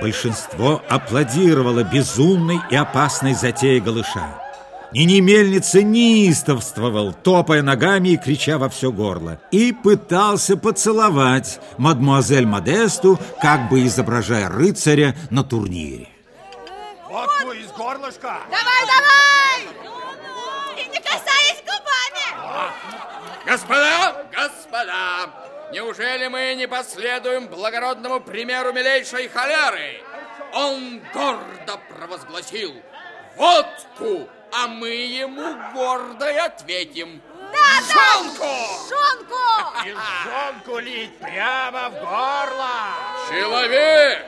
Большинство аплодировало безумной и опасной затее голыша. Нини Мельница неистовствовал, топая ногами и крича во все горло, и пытался поцеловать мадмуазель Модесту, как бы изображая рыцаря на турнире. Водку из горлышка! Давай, давай! И не касаясь губами! Господа, господа, неужели мы не последуем благородному примеру милейшей холеры? Он гордо провозгласил водку а мы ему гордо и ответим. Да, Жонку! да! Жонку! И жонку лить прямо в горло! Человек!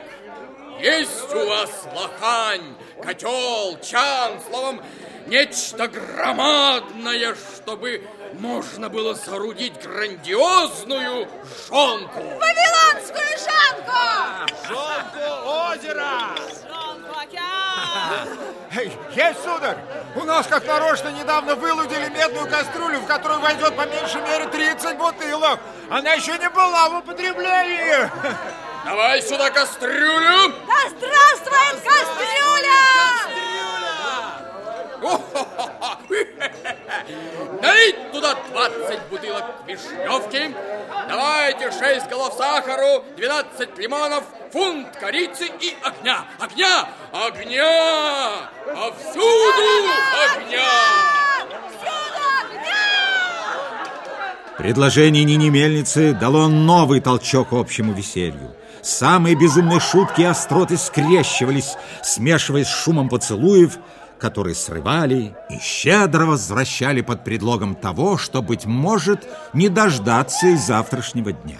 Есть у вас лохань, котел, чан, словом, нечто громадное, чтобы можно было соорудить грандиозную жонку. Вавилонскую жонку! Жонку озера! Жонку океан! Есть, сударь! У нас как нарочно недавно вылудили медную кастрюлю, в которую войдет по меньшей мере 30 бутылок. Она еще не была в употреблении. Давай сюда кастрюлю! Туда 20 бутылок вишневки, давайте 6 голов сахару, 12 лимонов, фунт корицы и огня. Огня! Огня! Повсюду огня! Предложение Нини Мельницы дало новый толчок общему веселью. Самые безумные шутки и остроты скрещивались, смешиваясь с шумом поцелуев, которые срывали и щедро возвращали под предлогом того, что, быть может, не дождаться и завтрашнего дня.